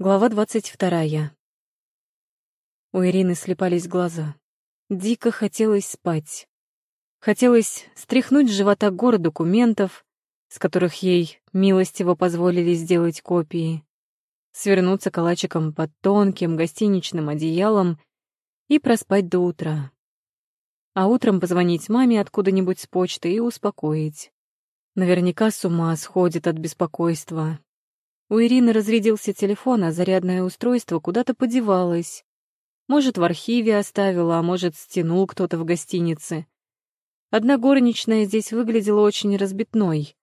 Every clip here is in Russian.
Глава двадцать вторая. У Ирины слепались глаза. Дико хотелось спать. Хотелось стряхнуть с живота горы документов, с которых ей милостиво позволили сделать копии, свернуться калачиком под тонким гостиничным одеялом и проспать до утра. А утром позвонить маме откуда-нибудь с почты и успокоить. Наверняка с ума сходит от беспокойства, у Ирины разрядился телефон, а зарядное устройство куда-то подевалось. Может, в архиве оставила, а может, стянул кто-то в гостинице. Одна горничная здесь выглядела очень разбитной.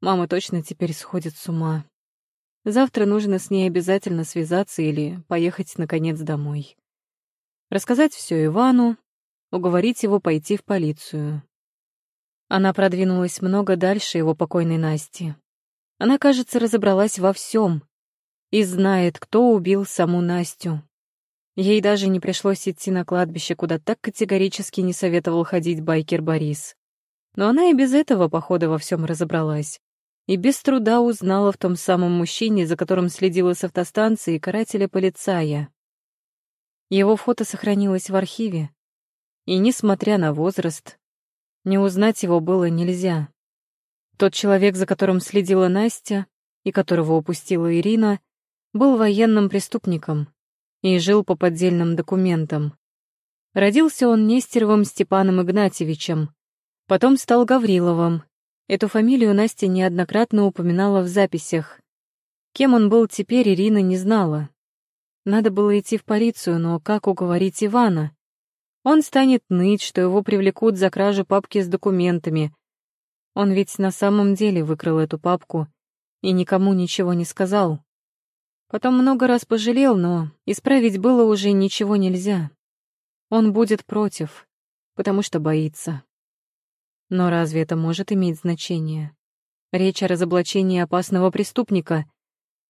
Мама точно теперь сходит с ума. Завтра нужно с ней обязательно связаться или поехать, наконец, домой. Рассказать все Ивану, уговорить его пойти в полицию. Она продвинулась много дальше его покойной Насти. Она, кажется, разобралась во всем и знает, кто убил саму Настю. Ей даже не пришлось идти на кладбище, куда так категорически не советовал ходить байкер Борис. Но она и без этого, похода, во всем разобралась. И без труда узнала в том самом мужчине, за которым следила с автостанции карателя-полицая. Его фото сохранилось в архиве, и, несмотря на возраст, не узнать его было нельзя. Тот человек, за которым следила Настя и которого упустила Ирина, был военным преступником и жил по поддельным документам. Родился он Нестеровым Степаном Игнатьевичем, потом стал Гавриловым. Эту фамилию Настя неоднократно упоминала в записях. Кем он был теперь, Ирина не знала. Надо было идти в полицию, но как уговорить Ивана? Он станет ныть, что его привлекут за кражу папки с документами, он ведь на самом деле выкрал эту папку и никому ничего не сказал. Потом много раз пожалел, но исправить было уже ничего нельзя. Он будет против, потому что боится. Но разве это может иметь значение? Речь о разоблачении опасного преступника,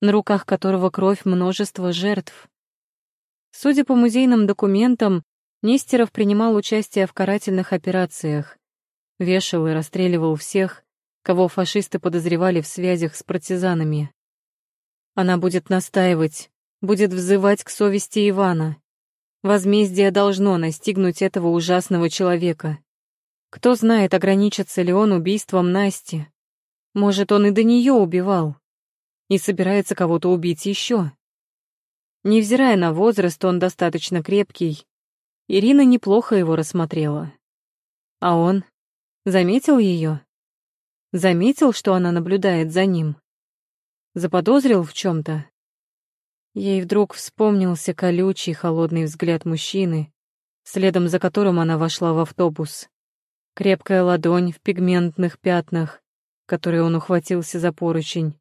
на руках которого кровь множества жертв. Судя по музейным документам, Нестеров принимал участие в карательных операциях, Вешал и расстреливал всех, кого фашисты подозревали в связях с партизанами. Она будет настаивать, будет взывать к совести Ивана. Возмездие должно настигнуть этого ужасного человека. Кто знает, ограничится ли он убийством Насти. Может, он и до нее убивал. И собирается кого-то убить еще. Невзирая на возраст, он достаточно крепкий. Ирина неплохо его рассмотрела. А он Заметил ее? Заметил, что она наблюдает за ним? Заподозрил в чем-то? Ей вдруг вспомнился колючий, холодный взгляд мужчины, следом за которым она вошла в автобус. Крепкая ладонь в пигментных пятнах, которой он ухватился за поручень.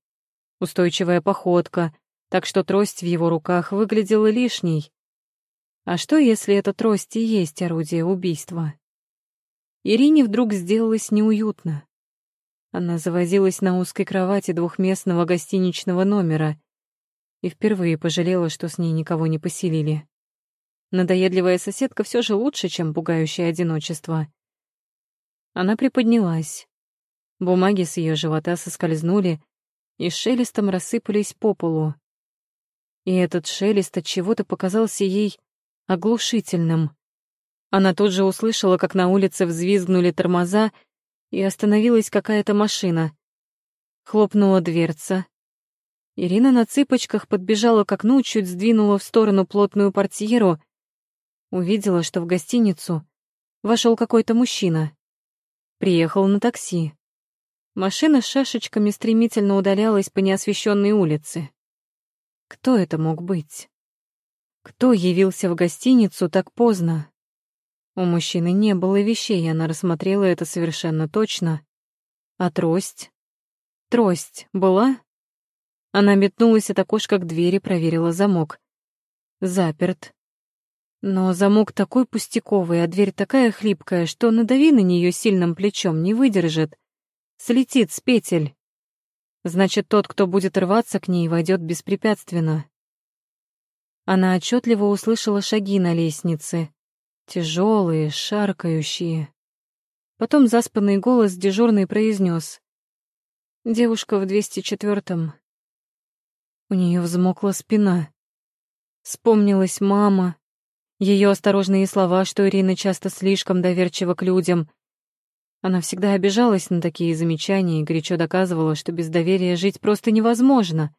Устойчивая походка, так что трость в его руках выглядела лишней. А что, если эта трость и есть орудие убийства? Ирине вдруг сделалось неуютно. Она завозилась на узкой кровати двухместного гостиничного номера и впервые пожалела, что с ней никого не поселили. Надоедливая соседка все же лучше, чем пугающее одиночество. Она приподнялась. Бумаги с ее живота соскользнули и шелестом рассыпались по полу. И этот шелест от чего-то показался ей оглушительным. Она тут же услышала, как на улице взвизгнули тормоза, и остановилась какая-то машина. Хлопнула дверца. Ирина на цыпочках подбежала к окну, чуть сдвинула в сторону плотную портьеру. Увидела, что в гостиницу вошел какой-то мужчина. Приехал на такси. Машина с шашечками стремительно удалялась по неосвещенной улице. Кто это мог быть? Кто явился в гостиницу так поздно? У мужчины не было вещей, она рассмотрела это совершенно точно. А трость? Трость была? Она метнулась от окошка к двери, проверила замок. Заперт. Но замок такой пустяковый, а дверь такая хлипкая, что надави на нее сильным плечом, не выдержит. Слетит с петель. Значит, тот, кто будет рваться к ней, войдет беспрепятственно. Она отчетливо услышала шаги на лестнице тяжелые, шаркающие. Потом заспанный голос дежурный произнес. «Девушка в 204-м». У нее взмокла спина. Вспомнилась мама, ее осторожные слова, что Ирина часто слишком доверчива к людям. Она всегда обижалась на такие замечания и горячо доказывала, что без доверия жить просто невозможно.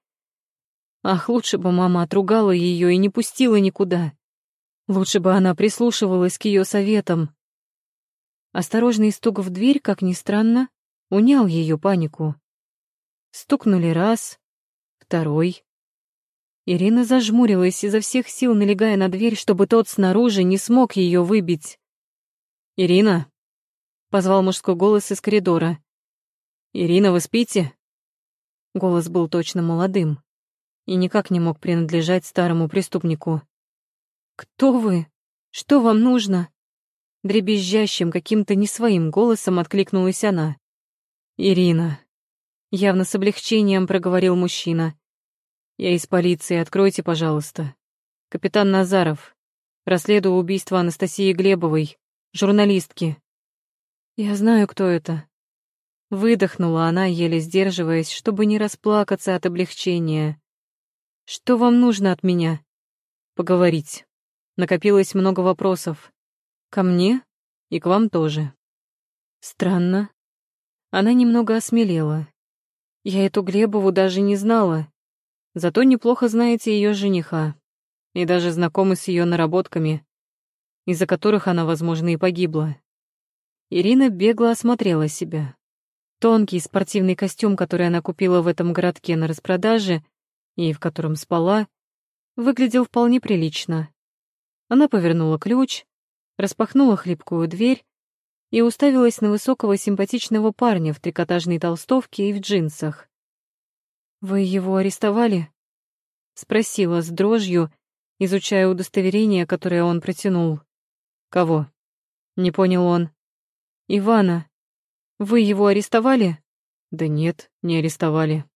Ах, лучше бы мама отругала ее и не пустила никуда. Лучше бы она прислушивалась к ее советам. Осторожный стук в дверь, как ни странно, унял ее панику. Стукнули раз, второй. Ирина зажмурилась изо всех сил, налегая на дверь, чтобы тот снаружи не смог ее выбить. «Ирина!» — позвал мужской голос из коридора. «Ирина, вы спите?» Голос был точно молодым и никак не мог принадлежать старому преступнику. «Кто вы? Что вам нужно?» Дребезжащим, каким-то не своим голосом откликнулась она. «Ирина», — явно с облегчением проговорил мужчина. «Я из полиции, откройте, пожалуйста. Капитан Назаров. Расследую убийство Анастасии Глебовой, журналистки». «Я знаю, кто это». Выдохнула она, еле сдерживаясь, чтобы не расплакаться от облегчения. «Что вам нужно от меня?» «Поговорить. Накопилось много вопросов. Ко мне и к вам тоже». «Странно. Она немного осмелела. Я эту Глебову даже не знала. Зато неплохо знаете ее жениха. И даже знакомы с ее наработками, из-за которых она, возможно, и погибла. Ирина бегло осмотрела себя. Тонкий спортивный костюм, который она купила в этом городке на распродаже и в котором спала, выглядел вполне прилично. Она повернула ключ, распахнула хлипкую дверь и уставилась на высокого симпатичного парня в трикотажной толстовке и в джинсах. «Вы его арестовали?» — спросила с дрожью, изучая удостоверение, которое он протянул. «Кого?» — не понял он. «Ивана. Вы его арестовали?» «Да нет, не арестовали».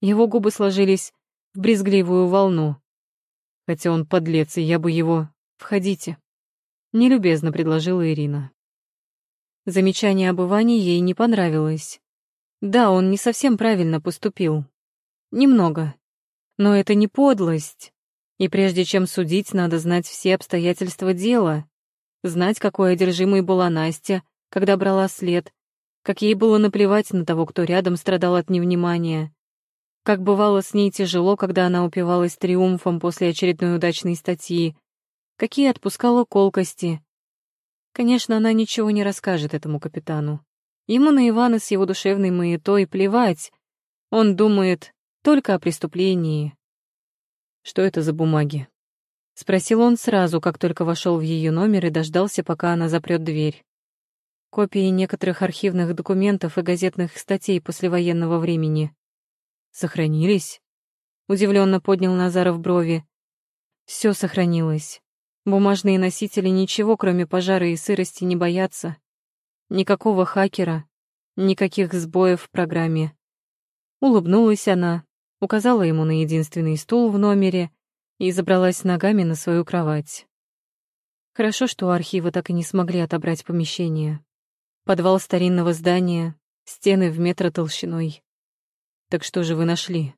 Его губы сложились в брезгливую волну. Хотя он подлец, и я бы его... «Входите», — нелюбезно предложила Ирина. Замечание об Иване ей не понравилось. Да, он не совсем правильно поступил. Немного. Но это не подлость. И прежде чем судить, надо знать все обстоятельства дела. Знать, какой одержимой была Настя, когда брала след, как ей было наплевать на того, кто рядом страдал от невнимания. Как бывало с ней тяжело, когда она упивалась триумфом после очередной удачной статьи, какие отпускала колкости, Конечно, она ничего не расскажет этому капитану. Ему на Ивана с его душевной маятой плевать. Он думает только о преступлении. «Что это за бумаги?» — спросил он сразу, как только вошел в ее номер и дождался, пока она запрет дверь. Копии некоторых архивных документов и газетных статей послевоенного времени. «Сохранились?» — удивленно поднял Назаров брови. Все сохранилось. Бумажные носители ничего, кроме пожара и сырости, не боятся. Никакого хакера, никаких сбоев в программе. Улыбнулась она, указала ему на единственный стул в номере и забралась ногами на свою кровать. Хорошо, что у архива так и не смогли отобрать помещение. Подвал старинного здания, стены в метр толщиной. Так что же вы нашли?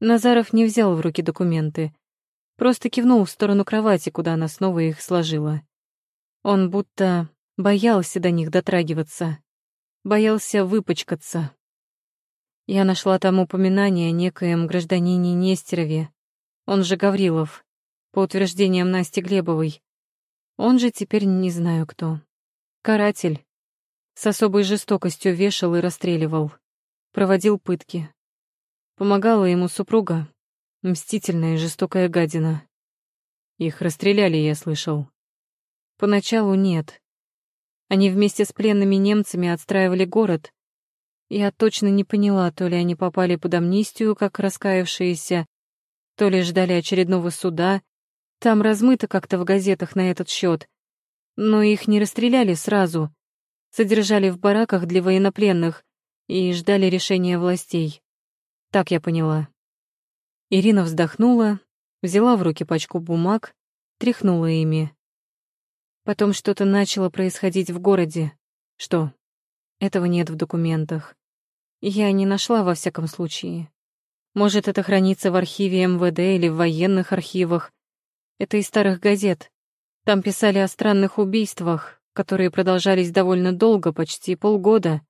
Назаров не взял в руки документы, Просто кивнул в сторону кровати, куда она снова их сложила. Он будто боялся до них дотрагиваться, боялся выпачкаться. Я нашла там упоминание о некоем гражданине Нестерове, он же Гаврилов, по утверждениям Насти Глебовой. Он же теперь не знаю кто. Каратель. С особой жестокостью вешал и расстреливал. Проводил пытки. Помогала ему супруга, Мстительная и жестокая гадина. Их расстреляли, я слышал. Поначалу нет. Они вместе с пленными немцами отстраивали город. Я точно не поняла, то ли они попали под амнистию, как раскаявшиеся, то ли ждали очередного суда. Там размыто как-то в газетах на этот счет. Но их не расстреляли сразу. Содержали в бараках для военнопленных и ждали решения властей. Так я поняла. Ирина вздохнула, взяла в руки пачку бумаг, тряхнула ими. Потом что-то начало происходить в городе. Что? Этого нет в документах. Я не нашла во всяком случае. Может, это хранится в архиве МВД или в военных архивах. Это из старых газет. Там писали о странных убийствах, которые продолжались довольно долго, почти полгода.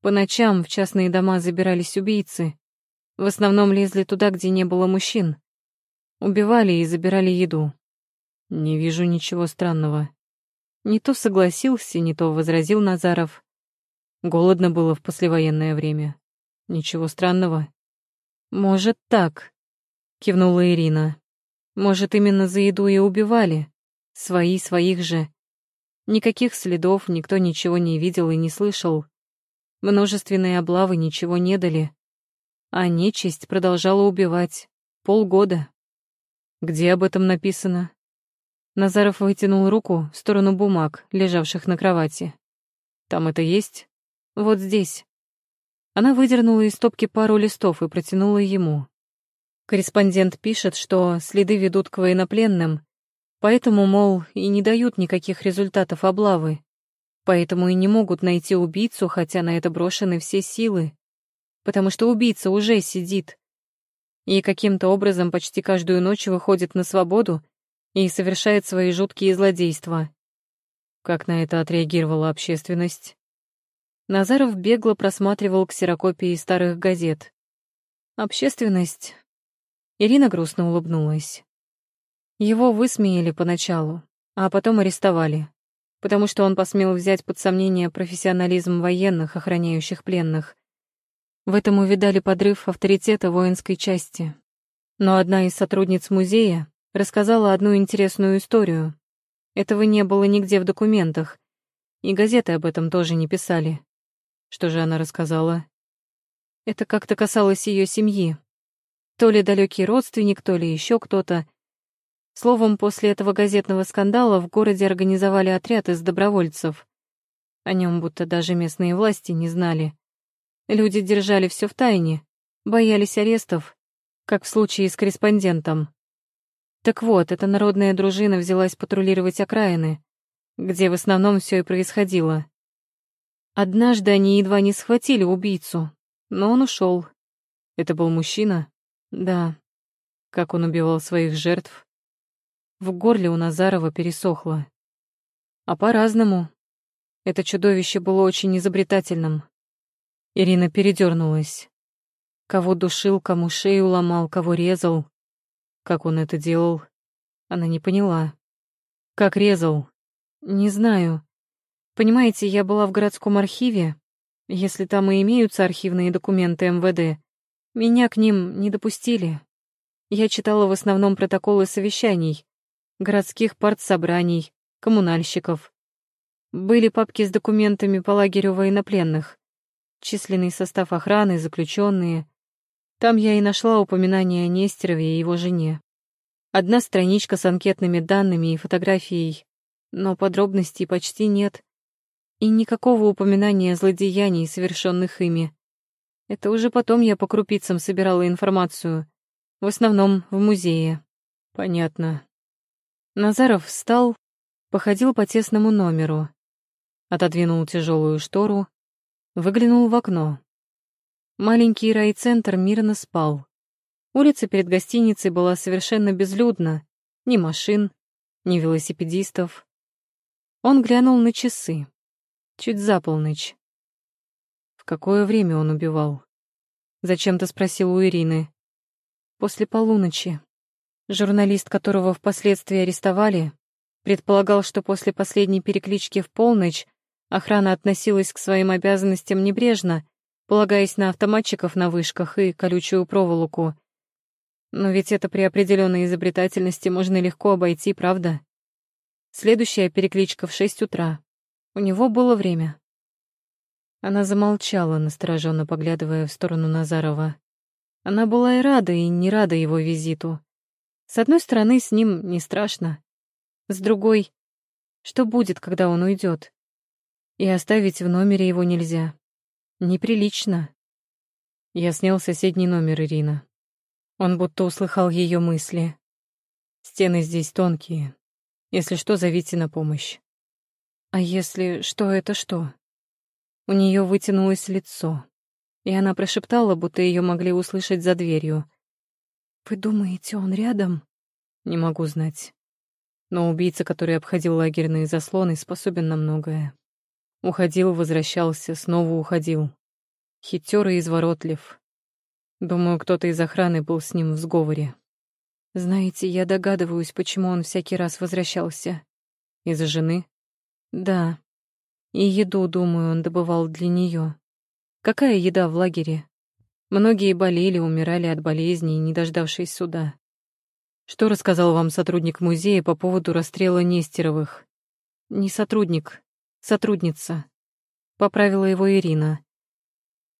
По ночам в частные дома забирались убийцы. В основном лезли туда, где не было мужчин. Убивали и забирали еду. Не вижу ничего странного. Не то согласился, не то возразил Назаров. Голодно было в послевоенное время. Ничего странного. Может, так, кивнула Ирина. Может, именно за еду и убивали. Свои своих же. Никаких следов, никто ничего не видел и не слышал. Множественные облавы ничего не дали. А нечисть продолжала убивать. Полгода. Где об этом написано? Назаров вытянул руку в сторону бумаг, лежавших на кровати. Там это есть? Вот здесь. Она выдернула из стопки пару листов и протянула ему. Корреспондент пишет, что следы ведут к военнопленным, поэтому, мол, и не дают никаких результатов облавы. Поэтому и не могут найти убийцу, хотя на это брошены все силы. Потому что убийца уже сидит. И каким-то образом почти каждую ночь выходит на свободу и совершает свои жуткие злодейства. Как на это отреагировала общественность? Назаров бегло просматривал ксерокопии старых газет. Общественность... Ирина грустно улыбнулась. Его высмеяли поначалу, а потом арестовали, потому что он посмел взять под сомнение профессионализм военных, охраняющих пленных. В этом увидали подрыв авторитета воинской части. Но одна из сотрудниц музея рассказала одну интересную историю. Этого не было нигде в документах, и газеты об этом тоже не писали. Что же она рассказала? Это как-то касалось ее семьи. То ли далекий родственник, то ли еще кто-то. Словом, после этого газетного скандала в городе организовали отряд из добровольцев. О нем будто даже местные власти не знали. Люди держали все в тайне, боялись арестов, как в случае с корреспондентом. Так вот, эта народная дружина взялась патрулировать окраины, где в основном все и происходило. Однажды они едва не схватили убийцу, но он ушел. Это был мужчина? Да. Как он убивал своих жертв? В горле у Назарова пересохло. А по-разному. Это чудовище было очень изобретательным. Ирина передернулась. Кого душил, кому шею ломал, кого резал. Как он это делал? Она не поняла. Как резал? Не знаю. Понимаете, я была в городском архиве. Если там и имеются архивные документы МВД, меня к ним не допустили. Я читала в основном протоколы совещаний, городских партсобраний, коммунальщиков. Были папки с документами по лагерю военнопленных, численный состав охраны, заключенные, там я и нашла упоминание о Нестерове и его жене. Одна страничка с анкетными данными и фотографией, но подробностей почти нет. И никакого упоминания злодеяний, совершенных ими. Это уже потом я по крупицам собирала информацию. В основном в музее. Понятно. Назаров встал, походил по тесному номеру, отодвинул тяжелую штору, выглянул в окно. Маленький райцентр мирно спал. Улица перед гостиницей была совершенно безлюдна. Ни машин, ни велосипедистов. Он глянул на часы. Чуть за полночь. В какое время он убивал? Зачем-то спросил у Ирины. После полуночи. Журналист, которого впоследствии арестовали, предполагал, что после последней переклички в полночь охрана относилась к своим обязанностям небрежно полагаясь на автоматчиков на вышках и колючую проволоку. Но ведь это при определенной изобретательности можно легко обойти, правда? Следующая перекличка в шесть утра. У него было время. Она замолчала, настороженно поглядывая в сторону Назарова. Она была и рада, и не рада его визиту. С одной стороны, с ним не страшно. С другой, что будет, когда он уйдет? И оставить в номере его нельзя. Неприлично. Я снял соседний номер Ирина. Он будто услыхал ее мысли. Стены здесь тонкие. Если что, зовите на помощь. А если что, это что? У нее вытянулось лицо. И она прошептала, будто ее могли услышать за дверью. «Вы думаете, он рядом?» «Не могу знать. Но убийца, который обходил лагерные заслоны, способен на многое. Уходил, возвращался, снова уходил. Хитер и изворотлив. Думаю, кто-то из охраны был с ним в сговоре. Знаете, я догадываюсь, почему он всякий раз возвращался. Из-за жены? Да. И еду, думаю, он добывал для нее. Какая еда в лагере? Многие болели, умирали от болезней, не дождавшись суда. Что рассказал вам сотрудник музея по поводу расстрела Нестеровых? Не сотрудник, сотрудница. Поправила его Ирина.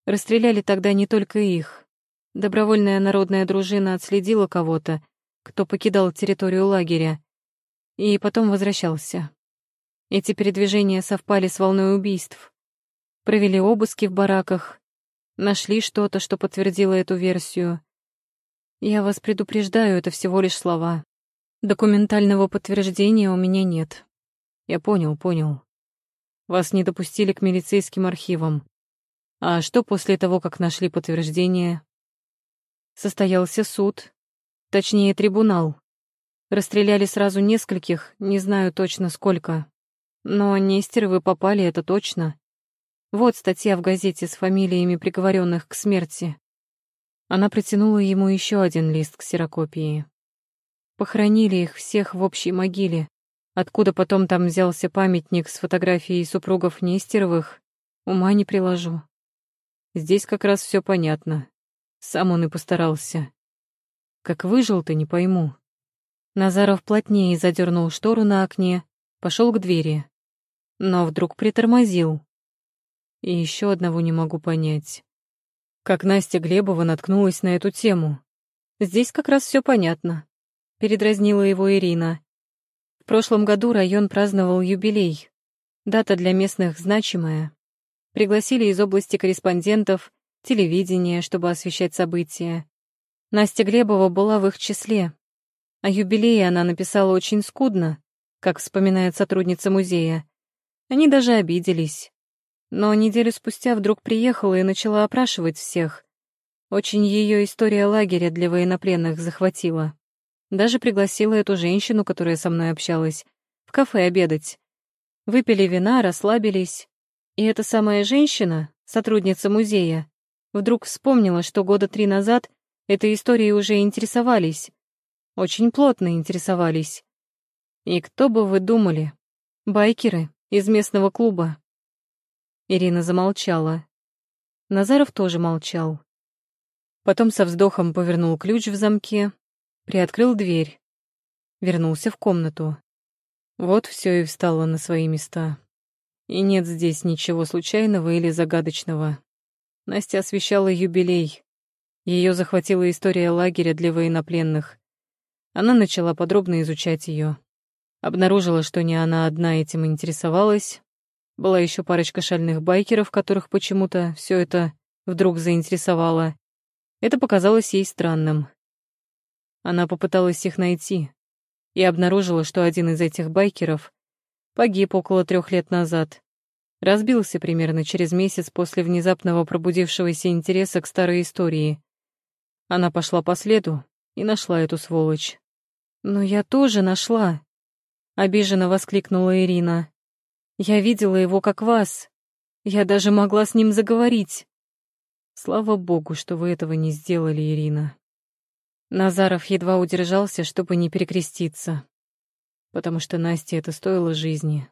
Расстреляли тогда не только их. Добровольная народная дружина отследила кого-то, кто покидал территорию лагеря, и потом возвращался. Эти передвижения совпали с волной убийств. Провели обыски в бараках, нашли что-то, что подтвердило эту версию. Я вас предупреждаю, это всего лишь слова. Документального подтверждения у меня нет. Я понял, понял. Вас не допустили к милицейским архивам. А что после того, как нашли подтверждение? Состоялся суд, точнее трибунал. Расстреляли сразу нескольких, не знаю точно сколько. Но Нестеровы попали, это точно. Вот статья в газете с фамилиями приговоренных к смерти. Она протянула ему еще один лист ксерокопии. Похоронили их всех в общей могиле. Откуда потом там взялся памятник с фотографией супругов Нестеровых, ума не приложу. Здесь как раз все понятно. Сам он и постарался. Как выжил-то, не пойму. Назаров плотнее задернул штору на окне, пошел к двери. Но вдруг притормозил. И еще одного не могу понять как Настя Глебова наткнулась на эту тему. Здесь как раз все понятно. Передразнила его Ирина. В прошлом году район праздновал юбилей. Дата для местных значимая. Пригласили из области корреспондентов, телевидения, чтобы освещать события. Настя Глебова была в их числе. О юбилее она написала очень скудно, как вспоминает сотрудница музея. Они даже обиделись. Но неделю спустя вдруг приехала и начала опрашивать всех. Очень ее история лагеря для военнопленных захватила. Даже пригласила эту женщину, которая со мной общалась, в кафе обедать. Выпили вина, расслабились. И эта самая женщина, сотрудница музея, вдруг вспомнила, что года три назад этой историей уже интересовались. Очень плотно интересовались. И кто бы вы думали? Байкеры из местного клуба. Ирина замолчала. Назаров тоже молчал. Потом со вздохом повернул ключ в замке, приоткрыл дверь, вернулся в комнату. Вот все и встало на свои места. И нет здесь ничего случайного или загадочного. Настя освещала юбилей. Ее захватила история лагеря для военнопленных. Она начала подробно изучать ее. Обнаружила, что не она одна этим интересовалась, была еще парочка шальных байкеров, которых почему-то все это вдруг заинтересовало. Это показалось ей странным. Она попыталась их найти и обнаружила, что один из этих байкеров погиб около трех лет назад. Разбился примерно через месяц после внезапного пробудившегося интереса к старой истории. Она пошла по следу и нашла эту сволочь. «Но я тоже нашла!» — обиженно воскликнула Ирина. Я видела его как вас. Я даже могла с ним заговорить. Слава богу, что вы этого не сделали, Ирина. Назаров едва удержался, чтобы не перекреститься, потому что Насте это стоило жизни.